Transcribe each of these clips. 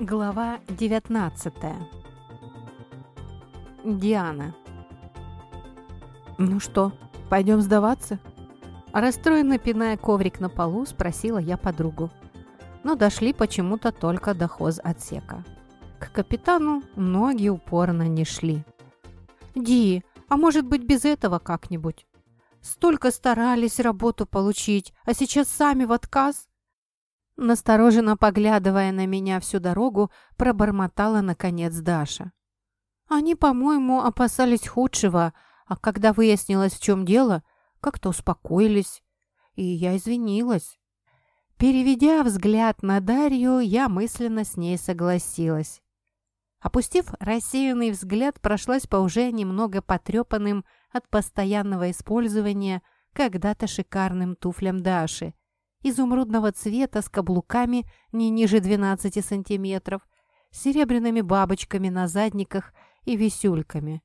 Глава 19 Диана «Ну что, пойдем сдаваться?» Расстроенно пиная коврик на полу, спросила я подругу. Но дошли почему-то только до хоз-отсека. К капитану ноги упорно не шли. «Ди, а может быть без этого как-нибудь? Столько старались работу получить, а сейчас сами в отказ?» Настороженно поглядывая на меня всю дорогу, пробормотала, наконец, Даша. Они, по-моему, опасались худшего, а когда выяснилось, в чем дело, как-то успокоились. И я извинилась. Переведя взгляд на Дарью, я мысленно с ней согласилась. Опустив рассеянный взгляд, прошлась по уже немного потрепанным от постоянного использования когда-то шикарным туфлям Даши – изумрудного цвета с каблуками не ниже 12 сантиметров, серебряными бабочками на задниках и висюльками.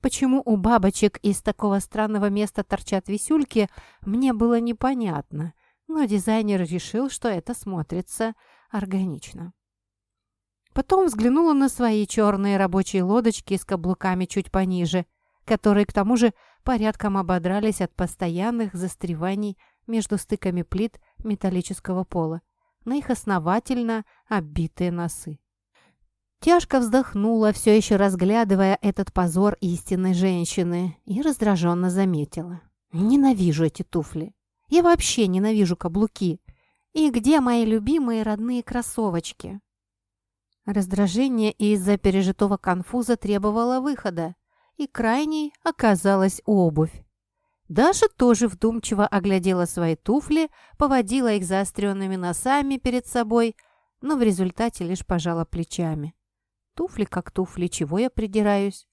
Почему у бабочек из такого странного места торчат висюльки, мне было непонятно, но дизайнер решил, что это смотрится органично. Потом взглянула на свои черные рабочие лодочки с каблуками чуть пониже, которые, к тому же, порядком ободрались от постоянных застреваний между стыками плит металлического пола, на их основательно оббитые носы. Тяжко вздохнула, все еще разглядывая этот позор истинной женщины, и раздраженно заметила. «Ненавижу эти туфли. Я вообще ненавижу каблуки. И где мои любимые родные кроссовочки?» Раздражение из-за пережитого конфуза требовало выхода, и крайней оказалась обувь. Даша тоже вдумчиво оглядела свои туфли, поводила их заостренными носами перед собой, но в результате лишь пожала плечами. Туфли как туфли, чего я придираюсь?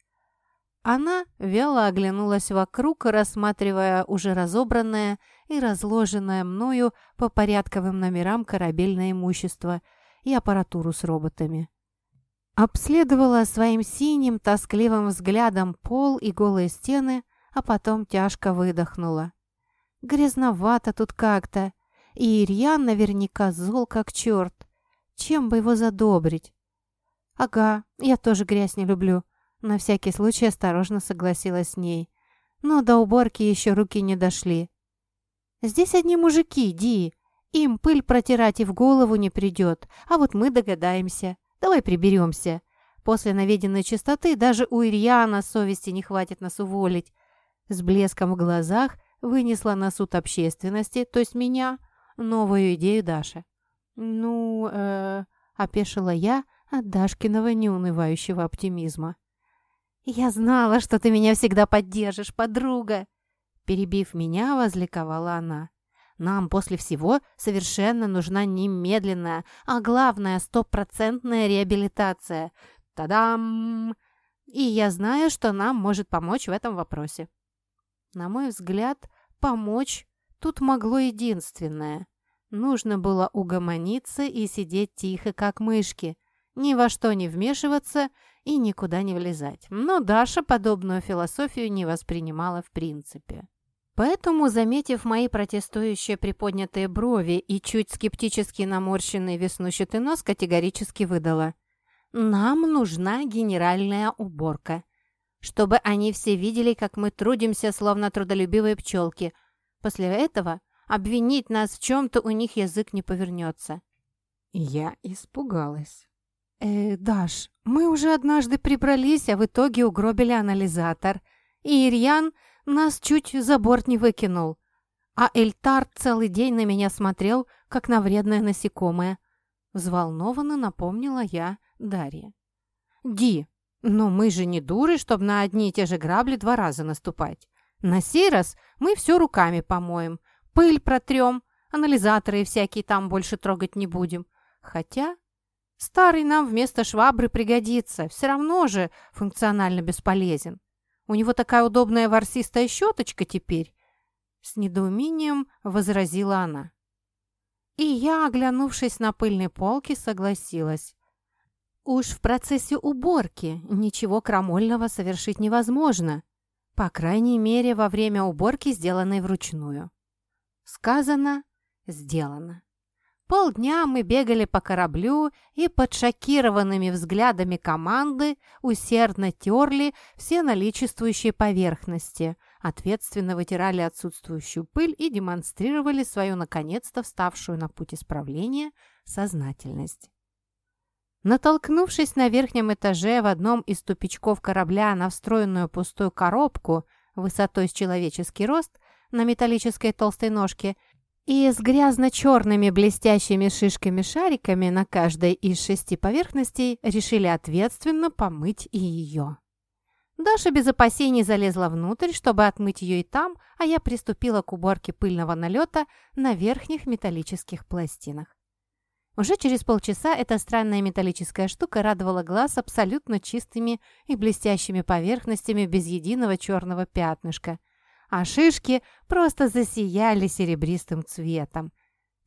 Она вяло оглянулась вокруг, рассматривая уже разобранное и разложенное мною по порядковым номерам корабельное имущество и аппаратуру с роботами. Обследовала своим синим, тоскливым взглядом пол и голые стены, а потом тяжко выдохнула. Грязновато тут как-то, и Ирьян наверняка зол как черт. Чем бы его задобрить? Ага, я тоже грязь не люблю. На всякий случай осторожно согласилась с ней. Но до уборки еще руки не дошли. Здесь одни мужики, Ди. Им пыль протирать и в голову не придет, а вот мы догадаемся. Давай приберемся. После наведенной чистоты даже у Ирьяна совести не хватит нас уволить. С блеском в глазах вынесла на суд общественности, то есть меня, новую идею Даша. «Ну, э, опешила я от Дашкиного неунывающего оптимизма. «Я знала, что ты меня всегда поддержишь, подруга!» Перебив меня, возликовала она. «Нам после всего совершенно нужна немедленная, а главное, стопроцентная реабилитация. Та-дам! И я знаю, что нам может помочь в этом вопросе». На мой взгляд, помочь тут могло единственное. Нужно было угомониться и сидеть тихо, как мышки, ни во что не вмешиваться и никуда не влезать. Но Даша подобную философию не воспринимала в принципе. Поэтому, заметив мои протестующие приподнятые брови и чуть скептически наморщенный веснущатый нос, категорически выдала. «Нам нужна генеральная уборка чтобы они все видели, как мы трудимся, словно трудолюбивые пчелки. После этого обвинить нас в чем-то у них язык не повернется». Я испугалась. «Э, Даш, мы уже однажды прибрались, а в итоге угробили анализатор. И Ирьян нас чуть за борт не выкинул. А Эльтар целый день на меня смотрел, как на вредное насекомое». Взволнованно напомнила я Дарье. «Ди, но мы же не дуры, чтобы на одни и те же грабли два раза наступать. На сей раз мы все руками помоем, пыль протрем, анализаторы всякие там больше трогать не будем. Хотя старый нам вместо швабры пригодится, все равно же функционально бесполезен. У него такая удобная ворсистая щеточка теперь. С недоумением возразила она. И я, оглянувшись на пыльные полки, согласилась. Уж в процессе уборки ничего крамольного совершить невозможно. По крайней мере, во время уборки, сделанной вручную. Сказано – сделано. Полдня мы бегали по кораблю и под шокированными взглядами команды усердно терли все наличествующие поверхности, ответственно вытирали отсутствующую пыль и демонстрировали свою наконец-то вставшую на путь исправления сознательность. Натолкнувшись на верхнем этаже в одном из тупичков корабля на встроенную пустую коробку высотой с человеческий рост на металлической толстой ножке – и с грязно-черными блестящими шишками-шариками на каждой из шести поверхностей решили ответственно помыть и ее. Даша без опасений залезла внутрь, чтобы отмыть ее и там, а я приступила к уборке пыльного налета на верхних металлических пластинах. Уже через полчаса эта странная металлическая штука радовала глаз абсолютно чистыми и блестящими поверхностями без единого черного пятнышка – а шишки просто засияли серебристым цветом.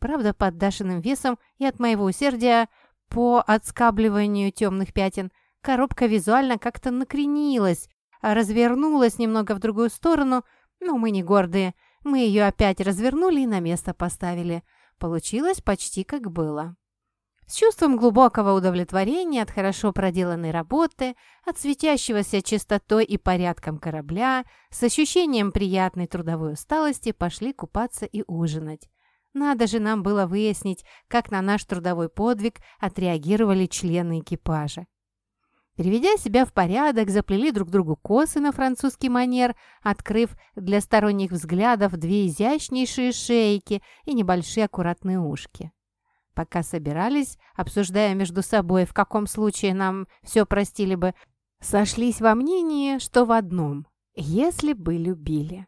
Правда, под Дашиным весом и от моего усердия по отскабливанию темных пятен коробка визуально как-то накренилась, развернулась немного в другую сторону, но мы не гордые. Мы ее опять развернули и на место поставили. Получилось почти как было. С чувством глубокого удовлетворения от хорошо проделанной работы, от светящегося чистотой и порядком корабля, с ощущением приятной трудовой усталости пошли купаться и ужинать. Надо же нам было выяснить, как на наш трудовой подвиг отреагировали члены экипажа. Переведя себя в порядок, заплели друг другу косы на французский манер, открыв для сторонних взглядов две изящнейшие шейки и небольшие аккуратные ушки. Пока собирались, обсуждая между собой, в каком случае нам все простили бы, сошлись во мнении, что в одном – если бы любили.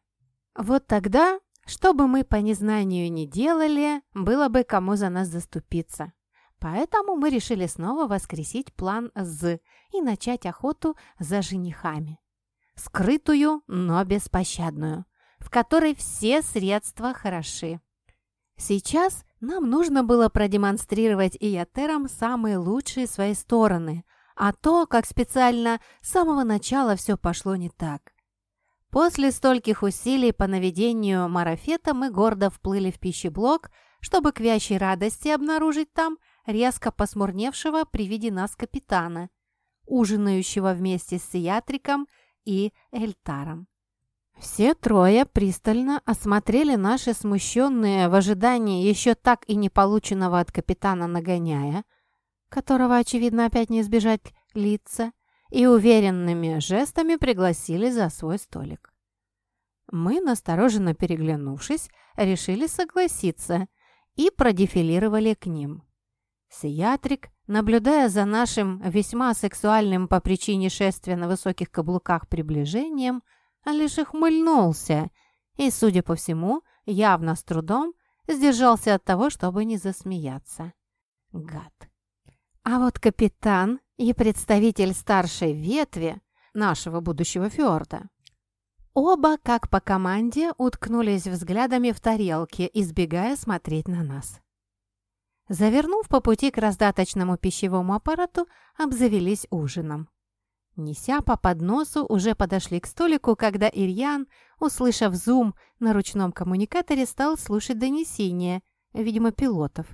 Вот тогда, что бы мы по незнанию не делали, было бы кому за нас заступиться. Поэтому мы решили снова воскресить план «З» и начать охоту за женихами. Скрытую, но беспощадную, в которой все средства хороши. Сейчас нам нужно было продемонстрировать Иятерам самые лучшие свои стороны, а то, как специально с самого начала все пошло не так. После стольких усилий по наведению марафета мы гордо вплыли в пищеблок, чтобы к вящей радости обнаружить там резко посмурневшего при виде нас капитана, ужинающего вместе с Сиатриком и Эльтаром. Все трое пристально осмотрели наши смущенные в ожидании еще так и не полученного от капитана нагоняя, которого, очевидно, опять не избежать лица, и уверенными жестами пригласили за свой столик. Мы, настороженно переглянувшись, решили согласиться и продефилировали к ним. Сиатрик, наблюдая за нашим весьма сексуальным по причине шествия на высоких каблуках приближением, а лишь ухмыльнулся и, судя по всему, явно с трудом сдержался от того, чтобы не засмеяться. Гад. А вот капитан и представитель старшей ветви нашего будущего фьорда Оба, как по команде, уткнулись взглядами в тарелки, избегая смотреть на нас. Завернув по пути к раздаточному пищевому аппарату, обзавелись ужином. Неся по подносу, уже подошли к столику, когда Ирьян, услышав зум на ручном коммуникаторе, стал слушать донесения, видимо, пилотов.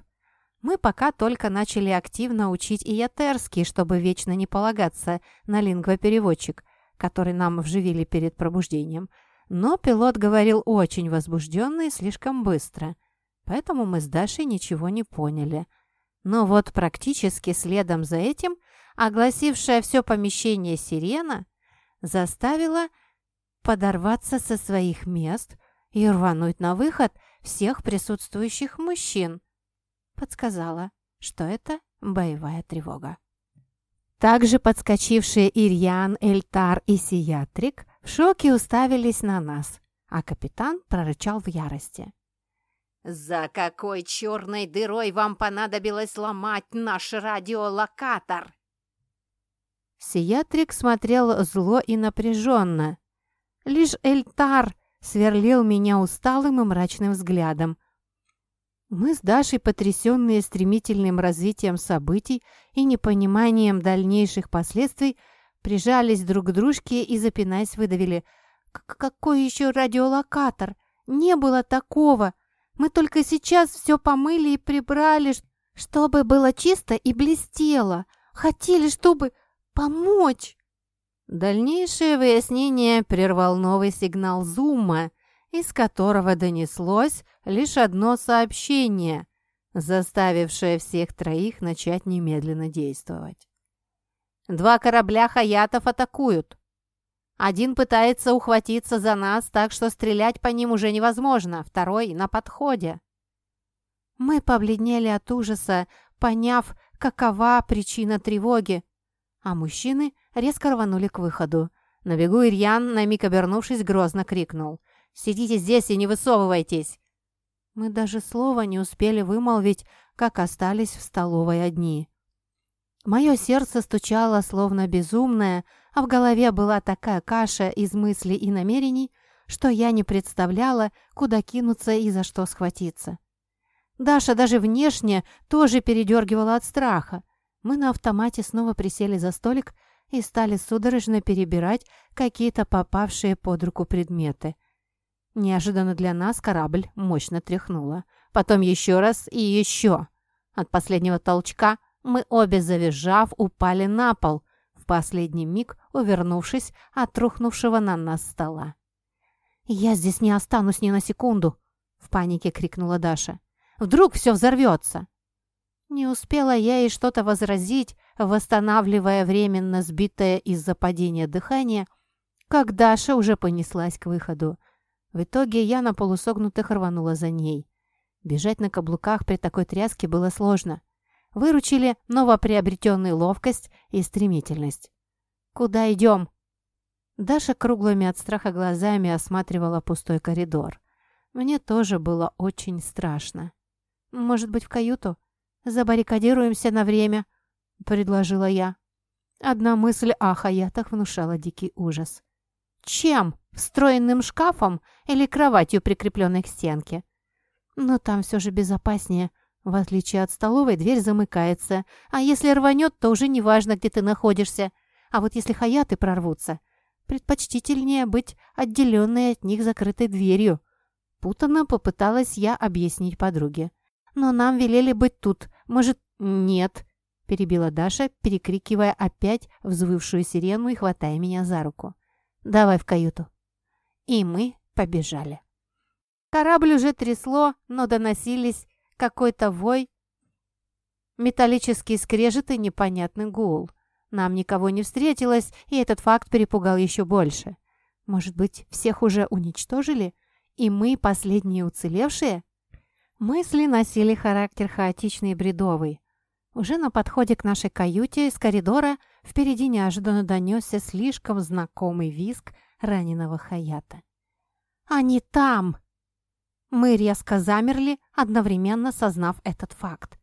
Мы пока только начали активно учить иятерский, чтобы вечно не полагаться на лингвопереводчик, который нам вживили перед пробуждением. Но пилот говорил очень возбужденно и слишком быстро, поэтому мы с Дашей ничего не поняли. Но вот практически следом за этим – огласившая все помещение сирена, заставила подорваться со своих мест и рвануть на выход всех присутствующих мужчин. Подсказала, что это боевая тревога. Также подскочившие Ирьян, Эльтар и Сиятрик в шоке уставились на нас, а капитан прорычал в ярости. «За какой черной дырой вам понадобилось ломать наш радиолокатор?» Сиятрик смотрел зло и напряженно. Лишь Эльтар сверлил меня усталым и мрачным взглядом. Мы с Дашей, потрясенные стремительным развитием событий и непониманием дальнейших последствий, прижались друг к дружке и, запинаясь, выдавили. «Какой еще радиолокатор? Не было такого! Мы только сейчас все помыли и прибрали, чтобы было чисто и блестело. Хотели, чтобы помочь». Дальнейшее выяснение прервал новый сигнал зума, из которого донеслось лишь одно сообщение, заставившее всех троих начать немедленно действовать. «Два корабля хаятов атакуют. Один пытается ухватиться за нас, так что стрелять по ним уже невозможно, второй на подходе». Мы побледнели от ужаса, поняв, какова причина тревоги, а мужчины резко рванули к выходу. На бегу Ирьян, на миг обернувшись, грозно крикнул. «Сидите здесь и не высовывайтесь!» Мы даже слова не успели вымолвить, как остались в столовой одни. Мое сердце стучало, словно безумное, а в голове была такая каша из мыслей и намерений, что я не представляла, куда кинуться и за что схватиться. Даша даже внешне тоже передергивала от страха. Мы на автомате снова присели за столик и стали судорожно перебирать какие-то попавшие под руку предметы. Неожиданно для нас корабль мощно тряхнуло. Потом еще раз и еще. От последнего толчка мы обе, завизжав, упали на пол, в последний миг увернувшись от рухнувшего на нас стола. «Я здесь не останусь ни на секунду!» — в панике крикнула Даша. «Вдруг все взорвется!» Не успела я ей что-то возразить, восстанавливая временно сбитое из-за падения дыхание, как Даша уже понеслась к выходу. В итоге я на полусогнутых рванула за ней. Бежать на каблуках при такой тряске было сложно. Выручили новоприобретенную ловкость и стремительность. «Куда идем?» Даша круглыми от страха глазами осматривала пустой коридор. Мне тоже было очень страшно. «Может быть, в каюту?» «Забаррикадируемся на время», — предложила я. Одна мысль о хаятах внушала дикий ужас. «Чем? Встроенным шкафом или кроватью, прикрепленной к стенке?» «Но там все же безопаснее. В отличие от столовой, дверь замыкается, а если рванет, то уже неважно, где ты находишься. А вот если хаяты прорвутся, предпочтительнее быть отделенной от них закрытой дверью». Путанно попыталась я объяснить подруге. «Но нам велели быть тут. Может, нет?» – перебила Даша, перекрикивая опять взвывшую сирену и хватая меня за руку. «Давай в каюту». И мы побежали. Корабль уже трясло, но доносились какой-то вой, металлический скрежет и непонятный гул. Нам никого не встретилось, и этот факт перепугал еще больше. Может быть, всех уже уничтожили, и мы последние уцелевшие? Мысли носили характер хаотичный и бредовый. Уже на подходе к нашей каюте из коридора впереди неожиданно донесся слишком знакомый визг раненого Хаята. «Они там!» Мы резко замерли, одновременно сознав этот факт.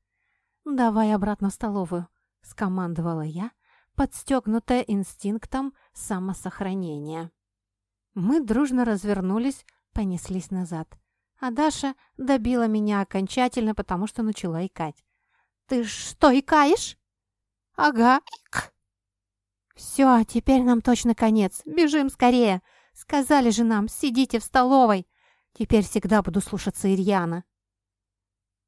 «Давай обратно в столовую», — скомандовала я, подстегнутая инстинктом самосохранения. Мы дружно развернулись, понеслись назад а Даша добила меня окончательно, потому что начала икать. «Ты что, икаешь?» «Ага, ик!» «Все, теперь нам точно конец. Бежим скорее. Сказали же нам, сидите в столовой. Теперь всегда буду слушаться Ирьяна».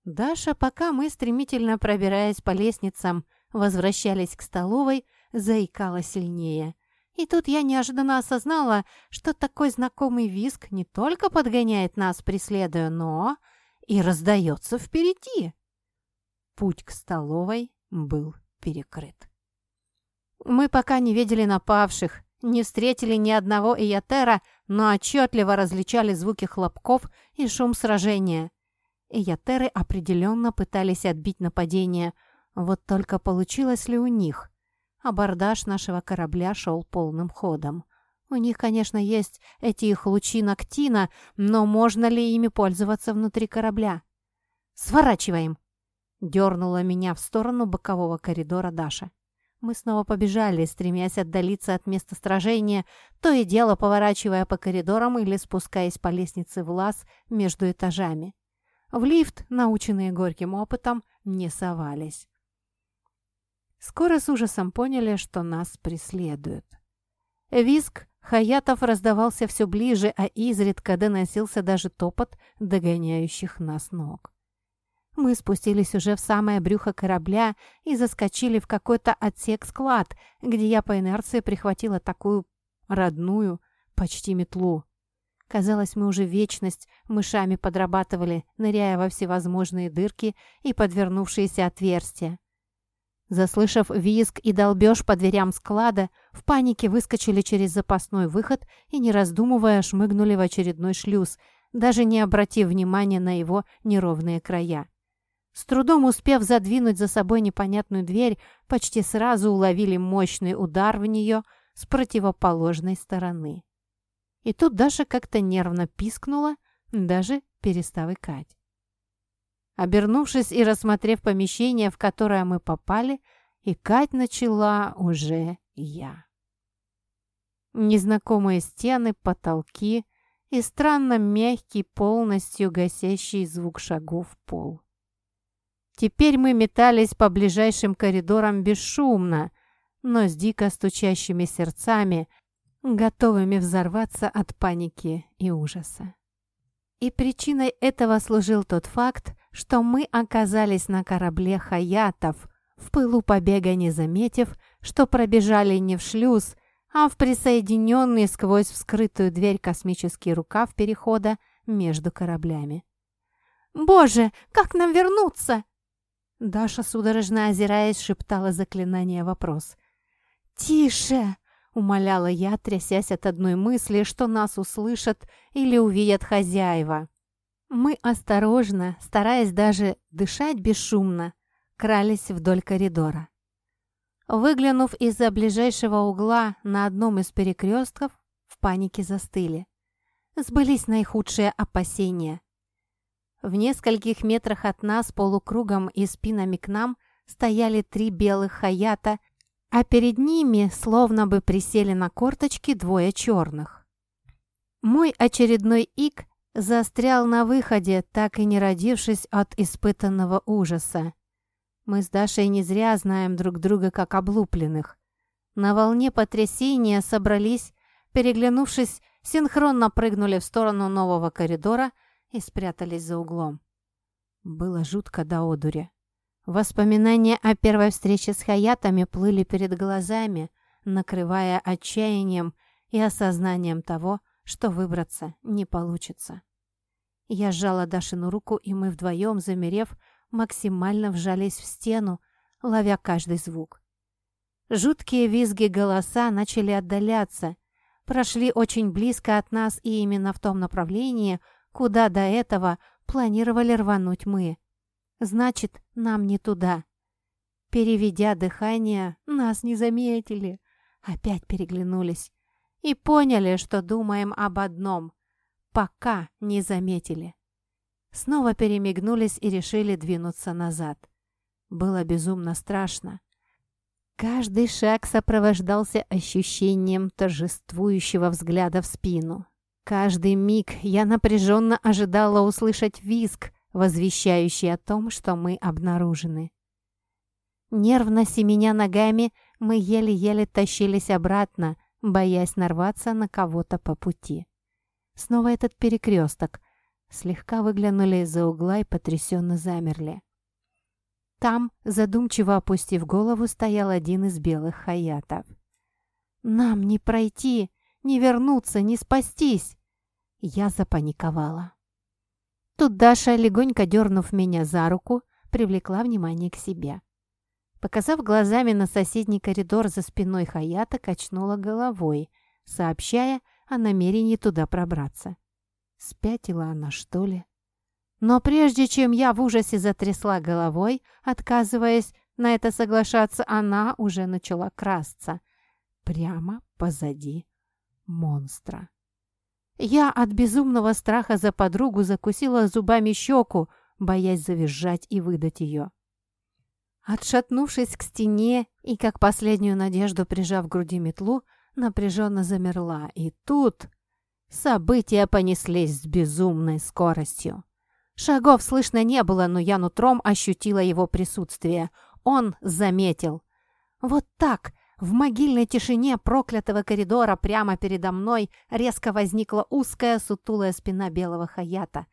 Даша, пока мы, стремительно пробираясь по лестницам, возвращались к столовой, заикала сильнее. И тут я неожиданно осознала, что такой знакомый визг не только подгоняет нас, преследуя, но и раздается впереди. Путь к столовой был перекрыт. Мы пока не видели напавших, не встретили ни одного Иятера, но отчетливо различали звуки хлопков и шум сражения. Иятеры определенно пытались отбить нападение, вот только получилось ли у них? Абордаж нашего корабля шел полным ходом. У них, конечно, есть эти их лучи Ноктина, но можно ли ими пользоваться внутри корабля? «Сворачиваем!» Дернула меня в сторону бокового коридора Даша. Мы снова побежали, стремясь отдалиться от места сражения, то и дело поворачивая по коридорам или спускаясь по лестнице в лаз между этажами. В лифт, наученные горьким опытом, не совались. Скоро с ужасом поняли, что нас преследуют. Виск Хаятов раздавался все ближе, а изредка доносился даже топот догоняющих нас ног. Мы спустились уже в самое брюхо корабля и заскочили в какой-то отсек-склад, где я по инерции прихватила такую родную, почти метлу. Казалось, мы уже вечность мышами подрабатывали, ныряя во всевозможные дырки и подвернувшиеся отверстия. Заслышав визг и долбеж по дверям склада, в панике выскочили через запасной выход и, не раздумывая, шмыгнули в очередной шлюз, даже не обратив внимания на его неровные края. С трудом успев задвинуть за собой непонятную дверь, почти сразу уловили мощный удар в нее с противоположной стороны. И тут Даша как-то нервно пискнула, даже перестав икать. Обернувшись и рассмотрев помещение, в которое мы попали, икать начала уже я. Незнакомые стены, потолки и странно мягкий, полностью гасящий звук шагов пол. Теперь мы метались по ближайшим коридорам бесшумно, но с дико стучащими сердцами, готовыми взорваться от паники и ужаса. И причиной этого служил тот факт, что мы оказались на корабле «Хаятов», в пылу побега не заметив, что пробежали не в шлюз, а в присоединенный сквозь вскрытую дверь космический рукав перехода между кораблями. «Боже, как нам вернуться?» Даша, судорожно озираясь, шептала заклинание вопрос. «Тише!» — умоляла я, трясясь от одной мысли, что нас услышат или увидят хозяева. Мы осторожно, стараясь даже дышать бесшумно, крались вдоль коридора. Выглянув из-за ближайшего угла на одном из перекрестков, в панике застыли. Сбылись наихудшие опасения. В нескольких метрах от нас полукругом и спинами к нам стояли три белых хаята, а перед ними словно бы присели на корточки двое черных. Мой очередной ик застрял на выходе, так и не родившись от испытанного ужаса. Мы с Дашей не зря знаем друг друга как облупленных. На волне потрясения собрались, переглянувшись, синхронно прыгнули в сторону нового коридора – и спрятались за углом. Было жутко до одури. Воспоминания о первой встрече с Хаятами плыли перед глазами, накрывая отчаянием и осознанием того, что выбраться не получится. Я сжала Дашину руку, и мы вдвоем, замерев, максимально вжались в стену, ловя каждый звук. Жуткие визги голоса начали отдаляться, прошли очень близко от нас и именно в том направлении, куда до этого планировали рвануть мы. Значит, нам не туда. Переведя дыхание, нас не заметили. Опять переглянулись и поняли, что думаем об одном. Пока не заметили. Снова перемигнулись и решили двинуться назад. Было безумно страшно. Каждый шаг сопровождался ощущением торжествующего взгляда в спину. Каждый миг я напряженно ожидала услышать визг, возвещающий о том, что мы обнаружены. Нервно семеня ногами, мы еле-еле тащились обратно, боясь нарваться на кого-то по пути. Снова этот перекресток. Слегка выглянули из-за угла и потрясенно замерли. Там, задумчиво опустив голову, стоял один из белых хаятов. «Нам не пройти!» Не вернуться, не спастись!» Я запаниковала. Тут Даша, легонько дернув меня за руку, привлекла внимание к себе. Показав глазами на соседний коридор за спиной Хаята, качнула головой, сообщая о намерении туда пробраться. Спятила она, что ли? Но прежде чем я в ужасе затрясла головой, отказываясь на это соглашаться, она уже начала красться. Прямо позади монстра. Я от безумного страха за подругу закусила зубами щеку, боясь завизжать и выдать ее. Отшатнувшись к стене и, как последнюю надежду прижав к груди метлу, напряженно замерла. И тут события понеслись с безумной скоростью. Шагов слышно не было, но я нутром ощутила его присутствие. Он заметил. Вот так, В могильной тишине проклятого коридора прямо передо мной резко возникла узкая сутулая спина белого хаята.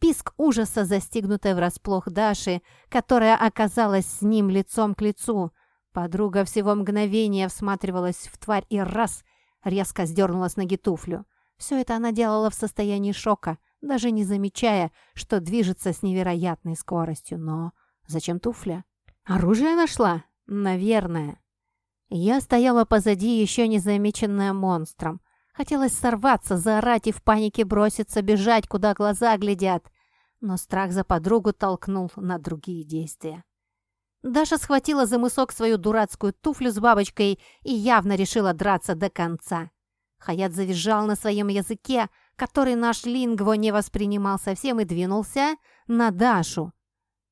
Писк ужаса, застигнутый врасплох Даши, которая оказалась с ним лицом к лицу. Подруга всего мгновения всматривалась в тварь и раз резко сдернула с ноги туфлю. Все это она делала в состоянии шока, даже не замечая, что движется с невероятной скоростью. Но зачем туфля? Оружие нашла? Наверное. Я стояла позади, еще не замеченная монстром. Хотелось сорваться, заорать и в панике броситься, бежать, куда глаза глядят. Но страх за подругу толкнул на другие действия. Даша схватила за мысок свою дурацкую туфлю с бабочкой и явно решила драться до конца. Хаят завизжал на своем языке, который наш лингво не воспринимал совсем, и двинулся на Дашу.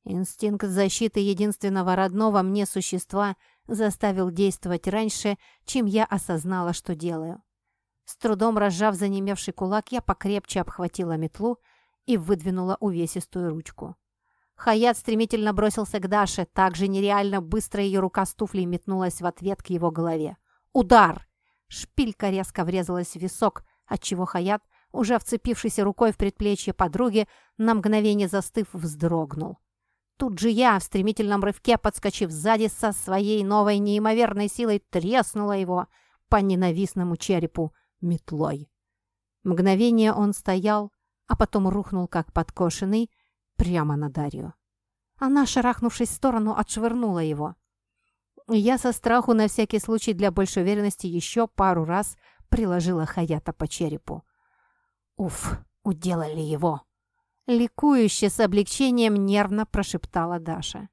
Инстинкт защиты единственного родного мне существа заставил действовать раньше, чем я осознала, что делаю. С трудом разжав занемевший кулак, я покрепче обхватила метлу и выдвинула увесистую ручку. Хаят стремительно бросился к Даше, так же нереально быстро ее рука с туфлей метнулась в ответ к его голове. «Удар!» Шпилька резко врезалась в висок, отчего Хаят, уже вцепившийся рукой в предплечье подруги, на мгновение застыв, вздрогнул. Тут же я, в стремительном рывке, подскочив сзади со своей новой неимоверной силой, треснула его по ненавистному черепу метлой. Мгновение он стоял, а потом рухнул, как подкошенный, прямо на Дарью. Она, шарахнувшись в сторону, отшвырнула его. Я со страху на всякий случай для большей уверенности еще пару раз приложила Хаята по черепу. «Уф, уделали его!» Ликующе с облегчением нервно прошептала Даша.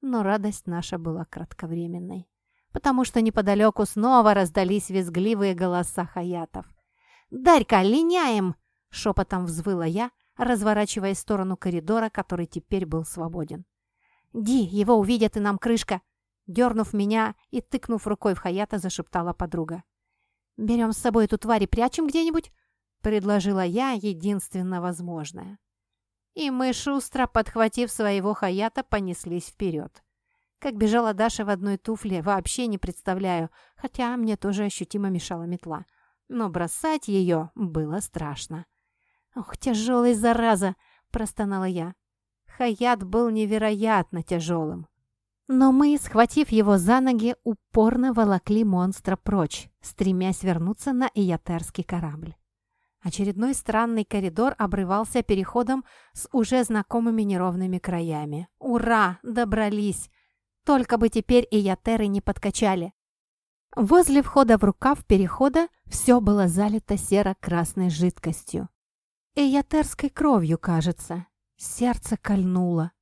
Но радость наша была кратковременной потому что неподалеку снова раздались визгливые голоса хаятов. «Дарька, линяем!» — шепотом взвыла я, разворачиваясь в сторону коридора, который теперь был свободен. «Ди, его увидят и нам крышка!» Дернув меня и тыкнув рукой в Хаята, зашептала подруга. «Берем с собой эту тварь и прячем где-нибудь?» Предложила я единственно возможное. И мы, шустро подхватив своего Хаята, понеслись вперед. Как бежала Даша в одной туфле, вообще не представляю, хотя мне тоже ощутимо мешала метла. Но бросать ее было страшно. «Ох, тяжелый, зараза!» – простонала я. Хаят был невероятно тяжелым. Но мы, схватив его за ноги, упорно волокли монстра прочь, стремясь вернуться на Иятерский корабль. Очередной странный коридор обрывался переходом с уже знакомыми неровными краями. «Ура! Добрались!» Только бы теперь и ятеры не подкачали. Возле входа в рукав перехода все было залито серо-красной жидкостью. Эйятерской кровью, кажется. Сердце кольнуло.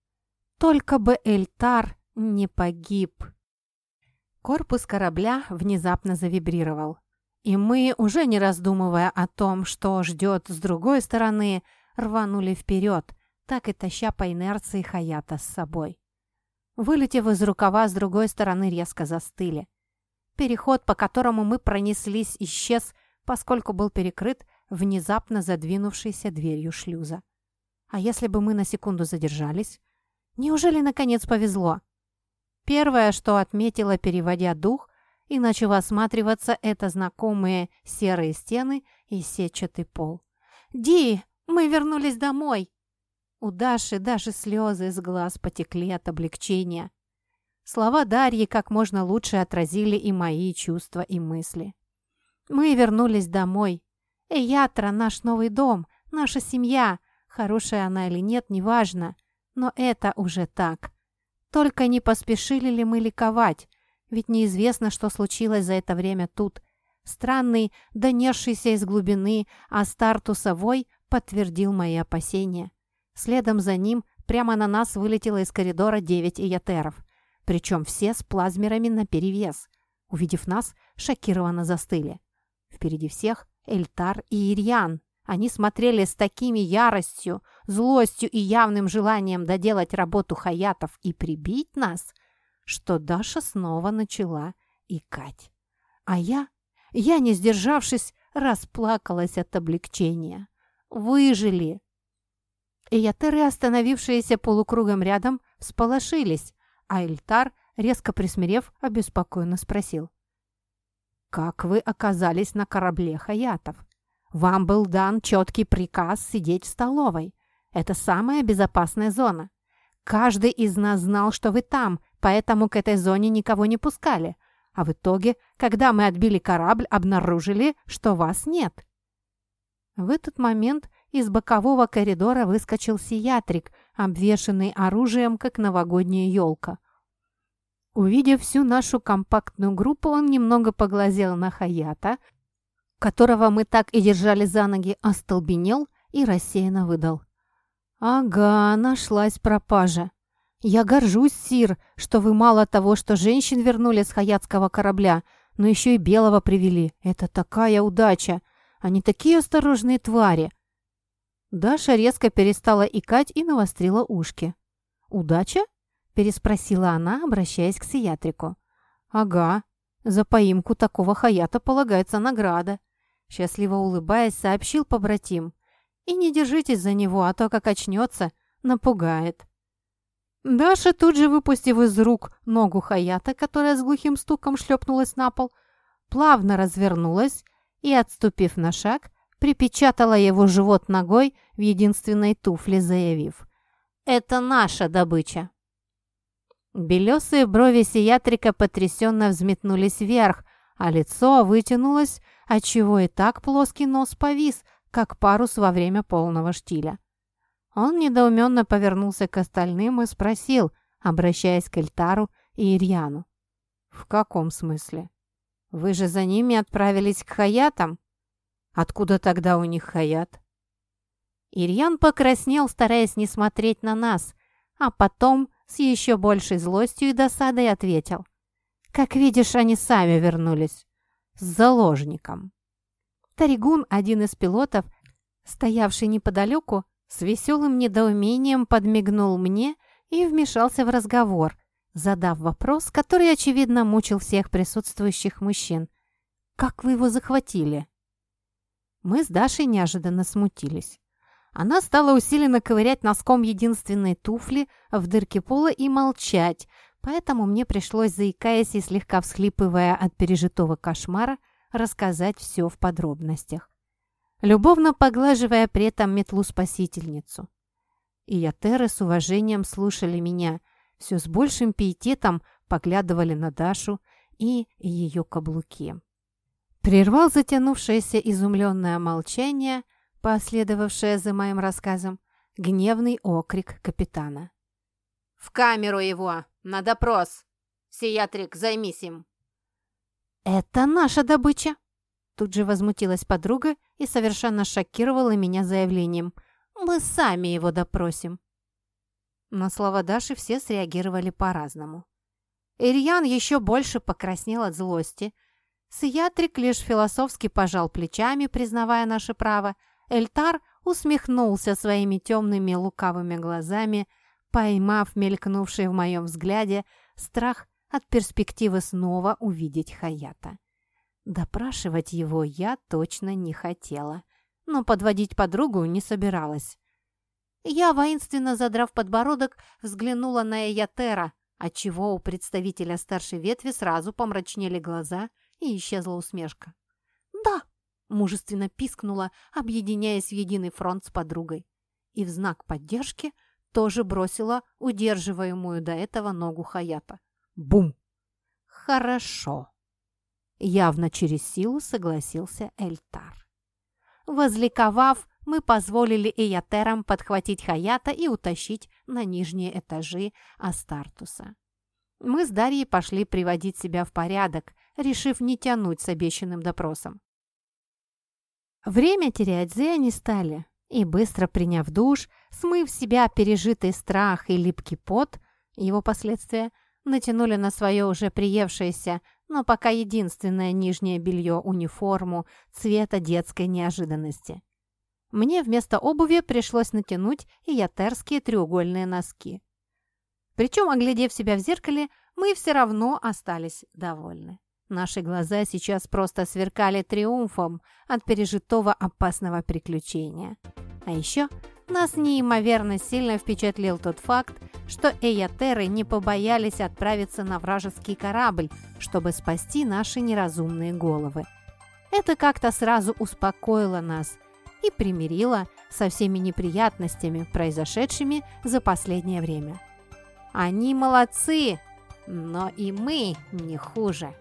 Только бы Эльтар не погиб. Корпус корабля внезапно завибрировал. И мы, уже не раздумывая о том, что ждет с другой стороны, рванули вперед, так и таща по инерции Хаята с собой вылетев из рукава с другой стороны, резко застыли. Переход, по которому мы пронеслись, исчез, поскольку был перекрыт внезапно задвинувшейся дверью шлюза. А если бы мы на секунду задержались? Неужели наконец повезло? Первое, что отметила, переводя дух и начав осматриваться, это знакомые серые стены и сетчатый пол. «Ди, мы вернулись домой!» У Даши даже слезы из глаз потекли от облегчения. Слова Дарьи как можно лучше отразили и мои чувства и мысли. Мы вернулись домой. Эятра – наш новый дом, наша семья. Хорошая она или нет, неважно. Но это уже так. Только не поспешили ли мы ликовать? Ведь неизвестно, что случилось за это время тут. Странный, донесшийся из глубины, а Астартусовой подтвердил мои опасения. Следом за ним прямо на нас вылетело из коридора девять иятеров. Причем все с плазмерами наперевес. Увидев нас, шокированно застыли. Впереди всех Эльтар и Ирьян. Они смотрели с такими яростью, злостью и явным желанием доделать работу хаятов и прибить нас, что Даша снова начала икать. А я, я, не сдержавшись, расплакалась от облегчения. Выжили! Эйотеры, остановившиеся полукругом рядом, всполошились, а Эльтар резко присмирев, обеспокоенно спросил. «Как вы оказались на корабле Хаятов? Вам был дан четкий приказ сидеть в столовой. Это самая безопасная зона. Каждый из нас знал, что вы там, поэтому к этой зоне никого не пускали. А в итоге, когда мы отбили корабль, обнаружили, что вас нет». В этот момент из бокового коридора выскочил сиатрик, обвешанный оружием, как новогодняя елка. Увидев всю нашу компактную группу, он немного поглазел на Хаята, которого мы так и держали за ноги, остолбенел и рассеянно выдал. «Ага, нашлась пропажа. Я горжусь, Сир, что вы мало того, что женщин вернули с хаятского корабля, но еще и белого привели. Это такая удача! Они такие осторожные твари!» Даша резко перестала икать и навострила ушки. «Удача?» – переспросила она, обращаясь к сиатрику. «Ага, за поимку такого хаята полагается награда», – счастливо улыбаясь, сообщил побратим. «И не держитесь за него, а то, как очнется, напугает». Даша, тут же выпустив из рук ногу Хаята, которая с глухим стуком шлепнулась на пол, плавно развернулась и, отступив на шаг, припечатала его живот ногой в единственной туфле, заявив «Это наша добыча!». Белесые брови сиатрика потрясенно взметнулись вверх, а лицо вытянулось, отчего и так плоский нос повис, как парус во время полного штиля. Он недоуменно повернулся к остальным и спросил, обращаясь к Эльтару и Ирьяну. «В каком смысле? Вы же за ними отправились к Хаятам?» Откуда тогда у них хаят? Ирьян покраснел, стараясь не смотреть на нас, а потом с еще большей злостью и досадой ответил. «Как видишь, они сами вернулись. С заложником». Таригун, один из пилотов, стоявший неподалеку, с веселым недоумением подмигнул мне и вмешался в разговор, задав вопрос, который, очевидно, мучил всех присутствующих мужчин. «Как вы его захватили?» Мы с Дашей неожиданно смутились. Она стала усиленно ковырять носком единственной туфли в дырке пола и молчать, поэтому мне пришлось, заикаясь и слегка всхлипывая от пережитого кошмара, рассказать все в подробностях, любовно поглаживая при этом метлу-спасительницу. И ятеры с уважением слушали меня, все с большим пиететом поглядывали на Дашу и ее каблуки. Прервал затянувшееся изумленное молчание, последовавшее за моим рассказом, гневный окрик капитана. «В камеру его! На допрос! Сиатрик, займись им!» «Это наша добыча!» Тут же возмутилась подруга и совершенно шокировала меня заявлением. «Мы сами его допросим!» На слова Даши все среагировали по-разному. Ирьян еще больше покраснел от злости – Сиатрик лишь философски пожал плечами, признавая наше право. Эльтар усмехнулся своими темными лукавыми глазами, поймав мелькнувший в моем взгляде страх от перспективы снова увидеть Хаята. Допрашивать его я точно не хотела, но подводить подругу не собиралась. Я, воинственно задрав подбородок, взглянула на Эятера, отчего у представителя старшей ветви сразу помрачнели глаза – и исчезла усмешка. «Да!» – мужественно пискнула, объединяясь в единый фронт с подругой. И в знак поддержки тоже бросила удерживаемую до этого ногу Хаята. Бум! «Хорошо!» Явно через силу согласился Эльтар. Возликовав, мы позволили Эятерам подхватить Хаята и утащить на нижние этажи Астартуса. Мы с Дарьей пошли приводить себя в порядок, решив не тянуть с обещанным допросом. Время терять зря не стали, и быстро приняв душ, смыв себя пережитый страх и липкий пот, его последствия, натянули на свое уже приевшееся, но пока единственное нижнее белье униформу цвета детской неожиданности. Мне вместо обуви пришлось натянуть ятерские треугольные носки. Причем, оглядев себя в зеркале, мы все равно остались довольны. Наши глаза сейчас просто сверкали триумфом от пережитого опасного приключения. А еще Нас неимоверно сильно впечатлил тот факт, что Эйотеры не побоялись отправиться на вражеский корабль, чтобы спасти наши неразумные головы. Это как-то сразу успокоило нас и примирило со всеми неприятностями, произошедшими за последнее время. Они молодцы, но и мы не хуже.